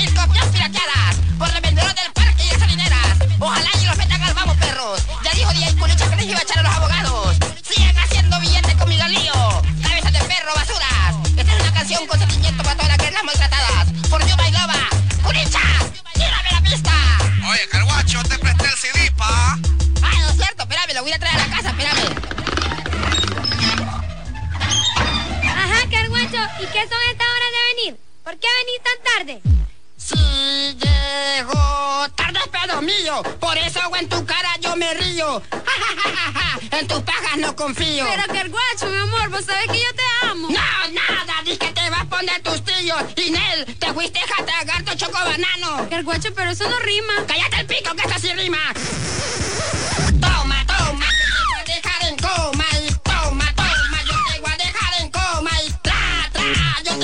Mil copias pirateadas por revendedores del parque y gasolineras. Ojalá y los metan al perros. Ya dijo DJ Culicha que les iba a echar a los abogados. Sigan haciendo billetes con mi galío. Cabezas de perro, basuras. Esta es una canción con sentimiento para todas las maltratadas. Por Dios, bailaba. ¡Culicha! ¡Tírame la pista! Oye, Carguacho, te presté el CD, pa. Ah, no es cierto. Espérame, lo voy a traer a la casa. Espérame. ¿Y qué son estas horas de venir? ¿Por qué venís tan tarde? Si llego tarde pedo mío, por eso en tu cara yo me río. en tus pajas no confío. Pero Carguacho, mi amor, vos sabés que yo te amo. No, nada, di que te vas a poner tus tíos. Inel, te fuiste a tragar tu choco banano. Carguacho, pero eso no rima. Cállate el pico que esto sí rima.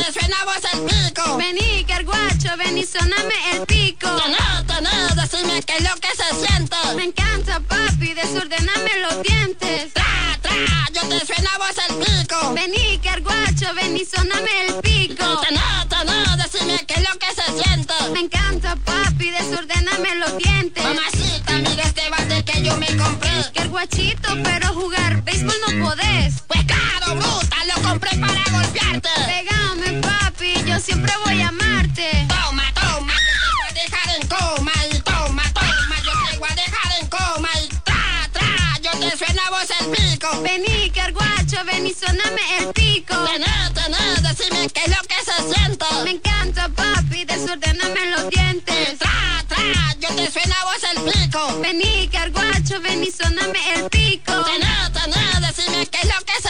Te suena vos el pico. Vení, Carguacho, ven y soname el pico. No, no, decime qué es lo que se siente. Me encanta, papi, desordename los dientes. Tra, tra, yo te suena vos el pico. Vení, Carguacho, ven y soname el pico. No, no, decime qué es lo que se siente. Me encanta, papi, desordename los dientes. Mamacita, mira este bate que yo me compré. Carguachito, pero jugar béisbol no podés. Pues claro, bruta, lo compré para golpearte. Papi, yo siempre voy a amarte. Toma, toma, te voy a dejar en coma y toma, toma, yo te voy a dejar en coma y tra, tra, yo te suena vos el pico. Vení, Carguacho, ven y soname el pico. Tené, tené, decime qué es lo que se siente. Me encanta, papi, desordename los dientes. Tra, tra, yo te suena vos el pico. Vení, Carguacho, ven y soname el pico. Tené, tené, decime qué es lo que se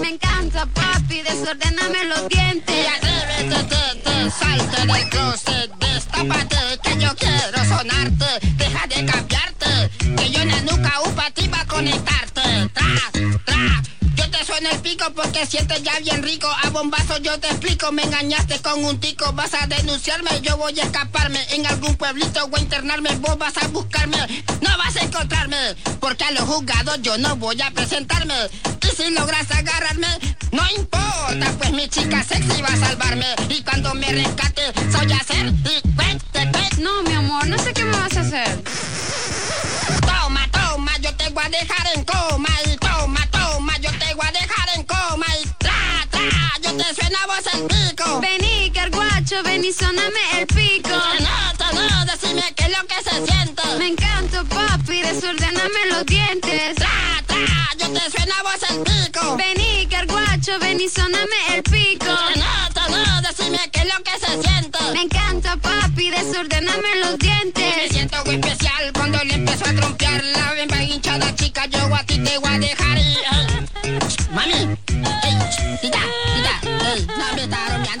Me encanta, papi, desordename los dientes. Y atrévete, te, te, salte del closet, destápate, que yo quiero sonarte. Deja de cambiarte, que yo en la nuca upa ti va a conectarte. Pico porque sientes ya bien rico. A bombazo yo te explico, me engañaste con un tico. Vas a denunciarme, yo voy a escaparme. En algún pueblito o a internarme, vos vas a buscarme. No vas a encontrarme, porque a los juzgados yo no voy a presentarme. Y si logras agarrarme, no importa, pues mi chica sexy va a salvarme. Y cuando me rescate, soy a hacer y cuente, cuente. No, mi amor, no sé qué me vas a hacer. Toma, toma, yo te voy a dejar en pico. Vení, Carguacho, ven y soname el pico. No, no, decime qué es lo que se siente. Me encanta, papi, desordename los dientes. Tra, tra, yo te suena vos el pico. Vení, Carguacho, ven y soname el pico. No, no, decime qué es lo que se siente. Me encanta, papi, desordename los Me dientes. siento muy especial cuando le empiezo a trompear la bemba hinchada chica. Yo a ti te voy a dejar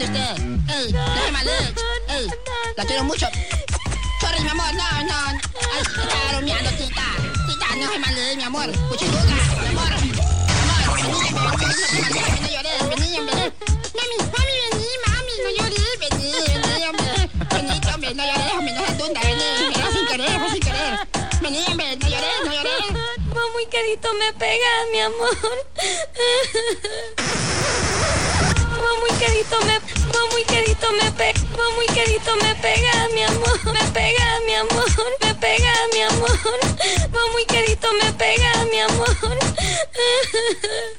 usted. Ey, déjeme mal, ey, la quiero mucho. Sorry, mi amor, no, no. Ay, está bromeando, tita. Tita, no se mal, mi amor. Puchiluga, mi amor. Amor, vení, no llores, vení, vení. Mami, mami, vení, mami, no llores, vení, vení, hombre. Vení, hombre, no llores, hombre, no se tunda, vení. Era sin querer, fue sin querer. Vení, hombre, no llores, no llores. Vos muy querido me pegas, mi amor. Querido me pe, vos muy querido me pegas, mi amor. Me pegas, mi amor. Me pegas, mi amor. Vos muy querido me pegas, mi amor.